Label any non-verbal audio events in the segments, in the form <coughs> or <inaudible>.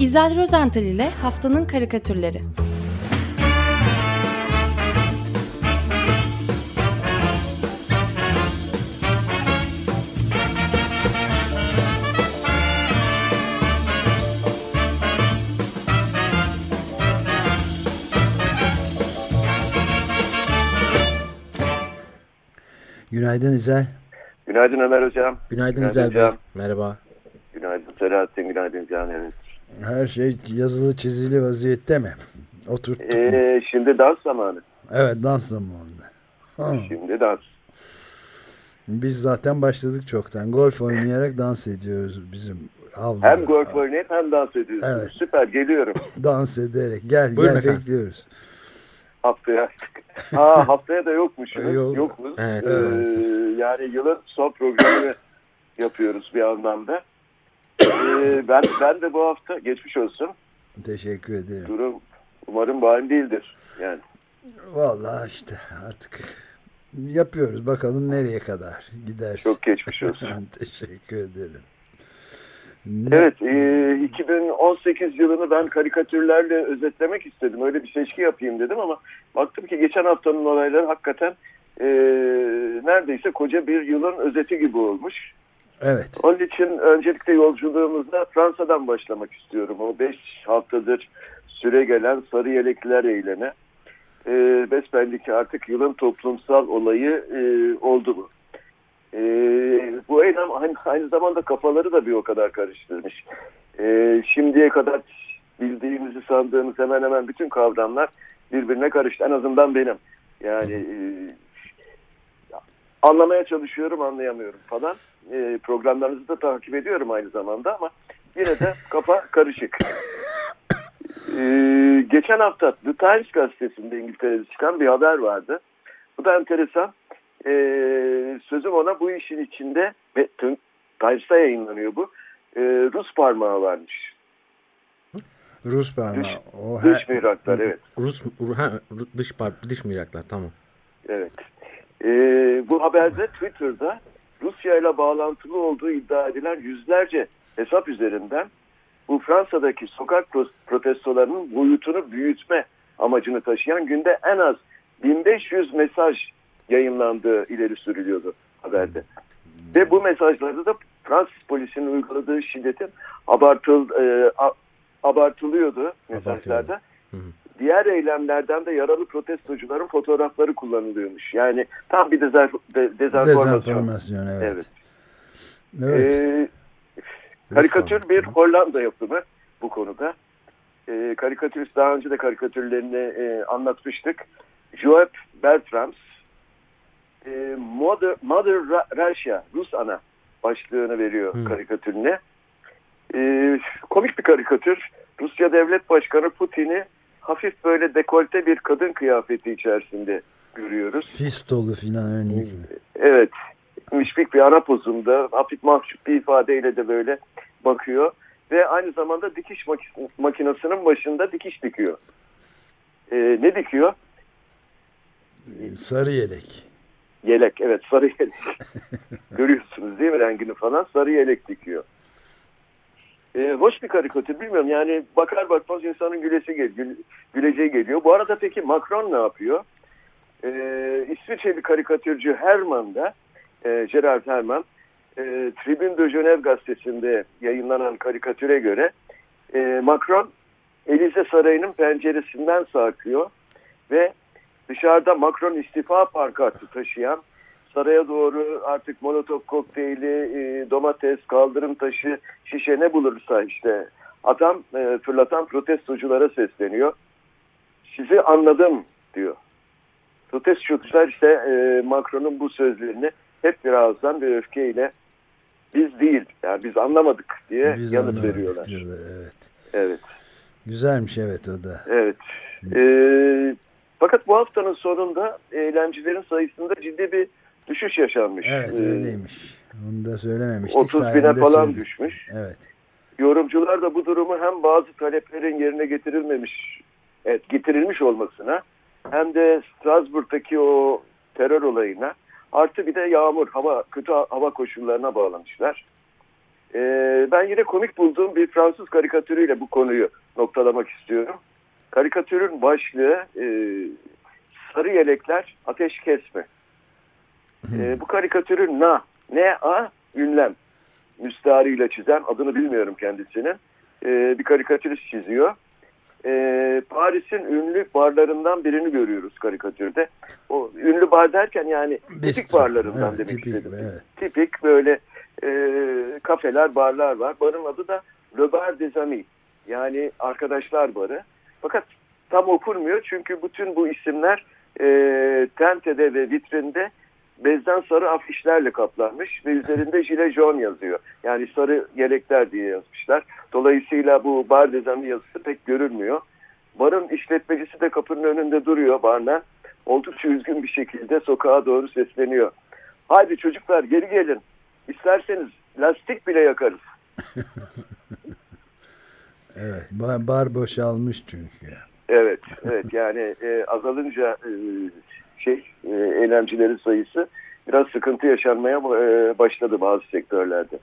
İzel Rozental ile Haftanın Karikatürleri Günaydın İzel. Günaydın Ömer Hocam. Günaydın, Günaydın İzel Bey. Merhaba. Günaydın Selahattin, günaydın Can evet. Her şey yazılı çizili vaziyette mi? Oturttuk ee, Şimdi dans zamanı. Evet dans zamanı. Ha. Şimdi dans. Biz zaten başladık çoktan. Golf oynayarak dans ediyoruz bizim avluda. Hem golf oynayıp hem dans ediyoruz. Evet. Süper geliyorum. <laughs> dans ederek. Gel Buyurun gel efendim. bekliyoruz. Haftaya. ha haftaya da yokmuşuz. <laughs> Yok. Yokuz. Evet, ee, yani yılın son programını yapıyoruz bir anlamda. Ee, ben ben de bu hafta geçmiş olsun. Teşekkür ederim. Durum umarım bahim değildir. Yani. Vallahi işte artık yapıyoruz. Bakalım nereye kadar gider. Çok geçmiş olsun. <laughs> Teşekkür ederim. Ne? Evet, e, 2018 yılını ben karikatürlerle özetlemek istedim. Öyle bir seçki yapayım dedim ama baktım ki geçen haftanın olayları hakikaten e, neredeyse koca bir yılın özeti gibi olmuş. Evet. Onun için öncelikle yolculuğumuzda Fransa'dan başlamak istiyorum. O 5 haftadır süre gelen sarı yelekliler eylemi. E, besbelli ki artık yılın toplumsal olayı e, oldu bu. E, bu eylem aynı, aynı zamanda kafaları da bir o kadar karıştırmış. E, şimdiye kadar bildiğimizi sandığımız hemen hemen bütün kavramlar birbirine karıştı. En azından benim. Yani e, anlamaya çalışıyorum anlayamıyorum falan. E, programlarınızı da takip ediyorum aynı zamanda ama yine de <laughs> kafa karışık. Ee, geçen hafta The Times gazetesinde İngiltere'de çıkan bir haber vardı. Bu da enteresan. Ee, sözüm ona bu işin içinde ve Times'ta yayınlanıyor bu. Ee, Rus parmağı varmış. Rus parmağı. Dış, o dış mihraklar evet. Rus ha, dış par dış mihraklar tamam. Evet. Ee, bu haberde Twitter'da Rusya ile bağlantılı olduğu iddia edilen yüzlerce hesap üzerinden bu Fransa'daki sokak protestolarının boyutunu büyütme amacını taşıyan günde en az 1500 mesaj yayınlandığı ileri sürülüyordu haberde. Ve bu mesajlarda da Fransız polisinin uyguladığı şiddetin abartıl, e, abartılıyordu mesajlarda. Diğer eylemlerden de yaralı protestocuların fotoğrafları kullanılıyormuş. Yani tam bir dezar, de, dezenformasyon. Dezenformasyon evet. evet. evet. Ee, Karikatür bir Hollanda yapımı bu konuda. E, karikatürist daha önce de karikatürlerini e, anlatmıştık. Joep Bertrams e, Mother, Mother Russia, Rus ana başlığını veriyor hmm. karikatürüne. E, komik bir karikatür. Rusya Devlet Başkanı Putin'i hafif böyle dekolte bir kadın kıyafeti içerisinde görüyoruz. Pistolu filan önlük. Evet. Müşfik bir ana pozunda hafif mahcup bir ifadeyle de böyle bakıyor ve aynı zamanda dikiş makinesinin başında dikiş dikiyor. Ee, ne dikiyor? Sarı yelek. Yelek evet sarı yelek. <laughs> Görüyorsunuz değil mi rengini falan sarı yelek dikiyor. Ee, hoş bir karikatür bilmiyorum yani bakar bakmaz insanın gülesi gel gül, güleceği geliyor. Bu arada peki Macron ne yapıyor? Ee, İsviçreli karikatürcü Herman da e, Gerard Herman e, Tribune de Genève gazetesinde yayınlanan karikatüre göre e, Macron Elize Sarayı'nın penceresinden sarkıyor ve dışarıda Macron istifa pankartı taşıyan saraya doğru artık molotof kokteyli, e, domates, kaldırım taşı, şişe ne bulursa işte adam e, fırlatan protestoculara sesleniyor. Sizi anladım diyor. Protestocular işte e, Macron'un bu sözlerini hep bir ağızdan bir öfkeyle biz değil yani biz anlamadık diye biz yanıt veriyorlar. Evet. Evet. Güzelmiş evet o da. Evet. Ee, fakat bu haftanın sonunda eğlencilerin sayısında ciddi bir düşüş yaşanmış. Evet öyleymiş. Onu da söylememiştik. 30 bine falan söyledim. düşmüş. Evet. Yorumcular da bu durumu hem bazı taleplerin yerine getirilmemiş, evet getirilmiş olmasına hem de Strasbourg'daki o terör olayına Artı bir de yağmur, hava kötü hava koşullarına bağlamışlar. E, ben yine komik bulduğum bir Fransız karikatürüyle bu konuyu noktalamak istiyorum. Karikatürün başlığı e, sarı yelekler ateş kesme. E, bu karikatürün na, ne a ünlem müstariyle çizen adını bilmiyorum kendisinin e, bir karikatürist çiziyor. E, Paris'in ünlü barlarından birini görüyoruz karikatürde. O ünlü bar derken yani Bistro. tipik barlarından Evet, demek tipik, istedim. evet. Tipik böyle e, kafeler, barlar var. Barın adı da Le Bar des Amis. Yani arkadaşlar barı. Fakat tam okunmuyor çünkü bütün bu isimler e, tentede ve vitrinde bezden sarı afişlerle kaplanmış ve üzerinde Gile Jaune yazıyor. Yani sarı yelekler diye yazmışlar. Dolayısıyla bu bar dezami yazısı pek görülmüyor. Barın işletmecisi de kapının önünde duruyor barna. Oldukça üzgün bir şekilde sokağa doğru sesleniyor. Haydi çocuklar geri gelin. İsterseniz lastik bile yakarız. <laughs> Evet. Bar boşalmış çünkü. Evet, evet yani e, azalınca e, şey e, eylemcilerin sayısı biraz sıkıntı yaşanmaya e, başladı bazı sektörlerde.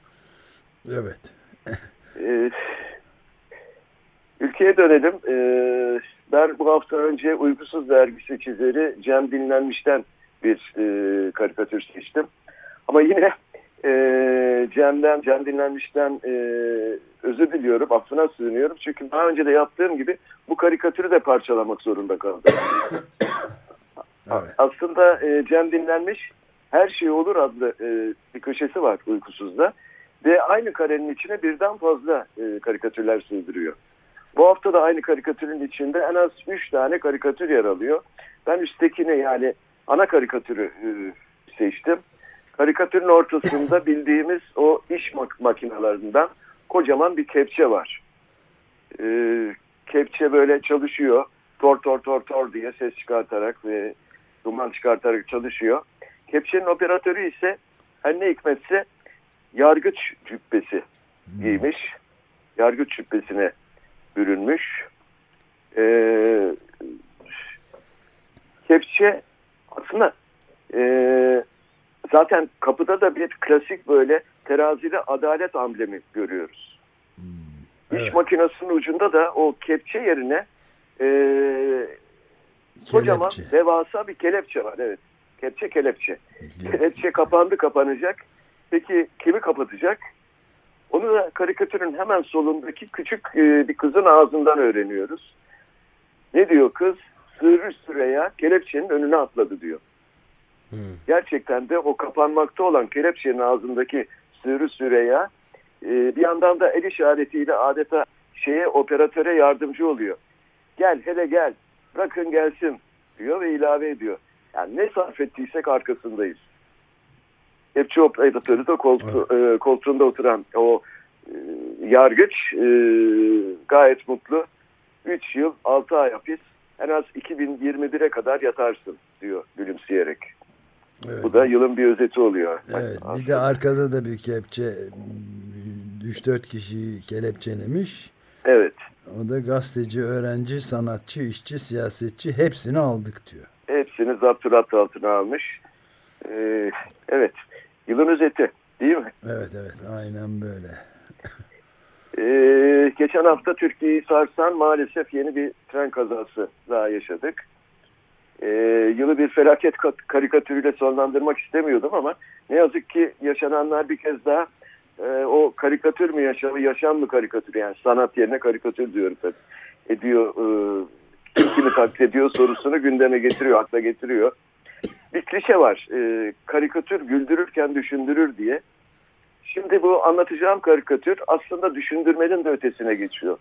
Evet. E, ülkeye dönelim. E, ben bu hafta önce Uykusuz Dergisi çizeri Cem Dinlenmiş'ten bir e, karikatür seçtim. Ama yine e, Cem'den, Cem Dinlenmiş'ten e, özür diliyorum, affına sığınıyorum. Çünkü daha önce de yaptığım gibi bu karikatürü de parçalamak zorunda kaldım. <coughs> Evet. Aslında e, Cem Dinlenmiş Her Şey Olur adlı e, bir köşesi var Uykusuz'da. Ve aynı karenin içine birden fazla e, karikatürler sığdırıyor. Bu hafta da aynı karikatürün içinde en az 3 tane karikatür yer alıyor. Ben üsttekini yani ana karikatürü e, seçtim. Karikatürün ortasında bildiğimiz o iş mak makinelerinden kocaman bir kepçe var. E, kepçe böyle çalışıyor. Tor tor tor tor diye ses çıkartarak ve duman çıkartarak çalışıyor. Kepçenin operatörü ise her ne hikmetse yargıç cübbesi giymiş. Yargıç cübbesine bürünmüş. Ee, kepçe aslında e, zaten kapıda da bir klasik böyle terazili adalet amblemi görüyoruz. İş Evet. makinesinin ucunda da o kepçe yerine e, kocaman Kelepçe. devasa bir kelepçe var. Evet. Kepçe kelepçe. Kelepçe kapandı kapanacak. Peki kimi kapatacak? Onu da karikatürün hemen solundaki küçük e, bir kızın ağzından öğreniyoruz. Ne diyor kız? Sığırı Süreyya kelepçenin önüne atladı diyor. Gerçekten de o kapanmakta olan kelepçenin ağzındaki Sığırı Süreyya e, bir yandan da el işaretiyle adeta şeye operatöre yardımcı oluyor. Gel hele gel bırakın gelsin diyor ve ilave ediyor. Yani ne sarf ettiysek arkasındayız. Kepçe operatörü de koltu, e, koltuğunda oturan o e, yargıç e, gayet mutlu. 3 yıl 6 ay hapis en az 2021'e kadar yatarsın diyor gülümseyerek. Evet. Bu da yılın bir özeti oluyor. Evet, bir de arkada da bir kepçe 3-4 kişiyi kelepçelemiş. Evet. O da gazeteci, öğrenci, sanatçı, işçi, siyasetçi hepsini aldık diyor. Hepsini zapturapt altına almış. Ee, evet. Yılın özeti değil mi? Evet evet aynen böyle. Ee, geçen hafta Türkiye'yi sarsan maalesef yeni bir tren kazası daha yaşadık. Ee, yılı bir felaket kat- karikatürüyle sonlandırmak istemiyordum ama ne yazık ki yaşananlar bir kez daha e, o karikatür mü yaşamı, yaşam mı karikatür yani sanat yerine karikatür diyorum tabii. Ediyor, e, kim kimi taklit ediyor sorusunu gündeme getiriyor, akla getiriyor. Bir klişe var, e, karikatür güldürürken düşündürür diye. Şimdi bu anlatacağım karikatür aslında düşündürmenin de ötesine geçiyor.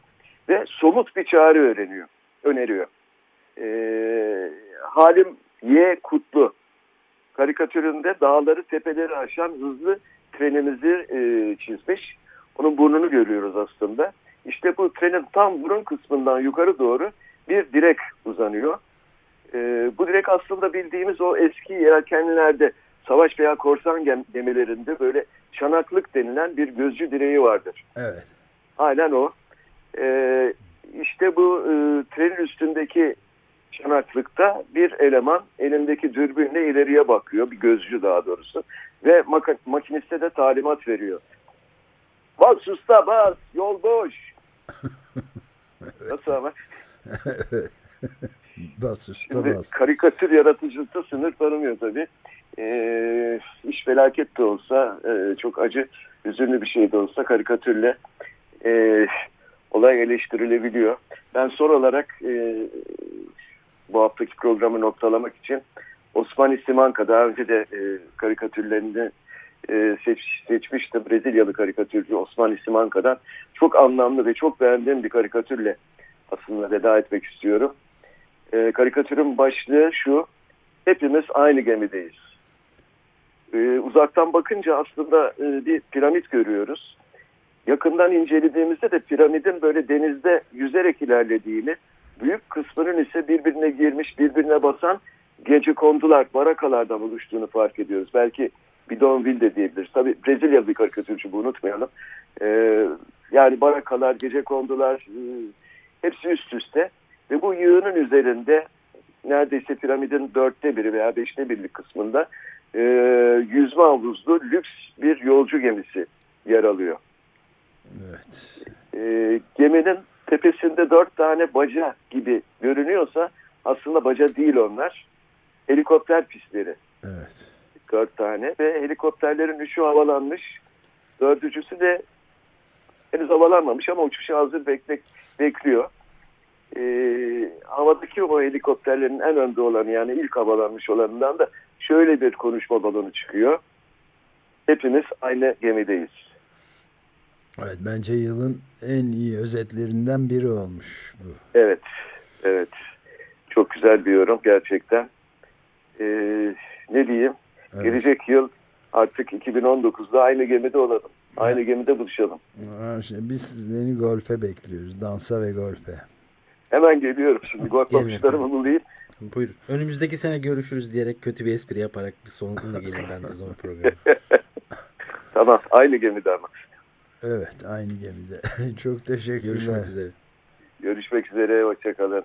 Ve somut bir çare öğreniyor, öneriyor. Ee, Halim Y. Kutlu karikatüründe dağları tepeleri aşan hızlı trenimizi e, çizmiş. Onun burnunu görüyoruz aslında. İşte bu trenin tam burun kısmından yukarı doğru bir direk uzanıyor. Ee, bu direk aslında bildiğimiz o eski yelkenlilerde savaş veya korsan gem- gemilerinde böyle çanaklık denilen bir gözcü direği vardır. Evet. Aynen o. Ee, işte bu e, trenin üstündeki çanaklıkta bir eleman elindeki dürbünle ileriye bakıyor. Bir gözcü daha doğrusu. Ve maka- makiniste de talimat veriyor. Bas usta bas yol boş. <laughs> Nasıl ama? <laughs> bas usta Şimdi bas. karikatür yaratıcılıkta sınır tanımıyor tabii. Ee, iş felaket de olsa, e, çok acı, hüzünlü bir şey de olsa karikatürle e, olay eleştirilebiliyor. Ben son olarak e, bu haftaki programı noktalamak için Osman Simanka daha önce de e, karikatürlerini e, seç, seçmiştim. Brezilyalı karikatürcü Osman Simanka'dan çok anlamlı ve çok beğendiğim bir karikatürle aslında veda etmek istiyorum. E, karikatürün başlığı şu, hepimiz aynı gemideyiz. E, uzaktan bakınca aslında e, bir piramit görüyoruz. Yakından incelediğimizde de piramidin böyle denizde yüzerek ilerlediğini, büyük kısmının ise birbirine girmiş, birbirine basan gece kondular, barakalardan oluştuğunu fark ediyoruz. Belki Bidonville de diyebiliriz. Tabii Brezilya bir karikatürcü bu unutmayalım. Ee, yani barakalar, gece kondular e, hepsi üst üste ve bu yığının üzerinde neredeyse piramidin dörtte biri veya beşte birlik kısmında e, yüzme havuzlu lüks bir yolcu gemisi yer alıyor. Evet. E, geminin tepesinde dört tane baca gibi görünüyorsa aslında baca değil onlar. Helikopter pistleri. Evet. Dört tane ve helikopterlerin üçü havalanmış. Dördüncüsü de henüz havalanmamış ama uçuşa hazır beklek, bekliyor. Ee, havadaki o helikopterlerin en önde olanı yani ilk havalanmış olanından da şöyle bir konuşma balonu çıkıyor. Hepimiz aynı gemideyiz. Evet bence yılın en iyi özetlerinden biri olmuş bu. Evet, evet. Çok güzel bir yorum gerçekten. Ee, ne diyeyim? Evet. Gelecek yıl artık 2019'da aynı gemide olalım. Aynı gemide buluşalım. Şimdi biz sizleri golfe bekliyoruz. Dansa ve golfe. Hemen geliyorum şimdi. Golf Gelin bakışlarımı bulayım. Buyurun. Önümüzdeki sene görüşürüz diyerek kötü bir espri yaparak bir sonuna geleyim ben de zaman programı. <laughs> Tamam. Aynı gemide ama. Evet aynı gemide. <laughs> Çok teşekkürler. Görüşmek üzere. Görüşmek üzere. Hoşçakalın.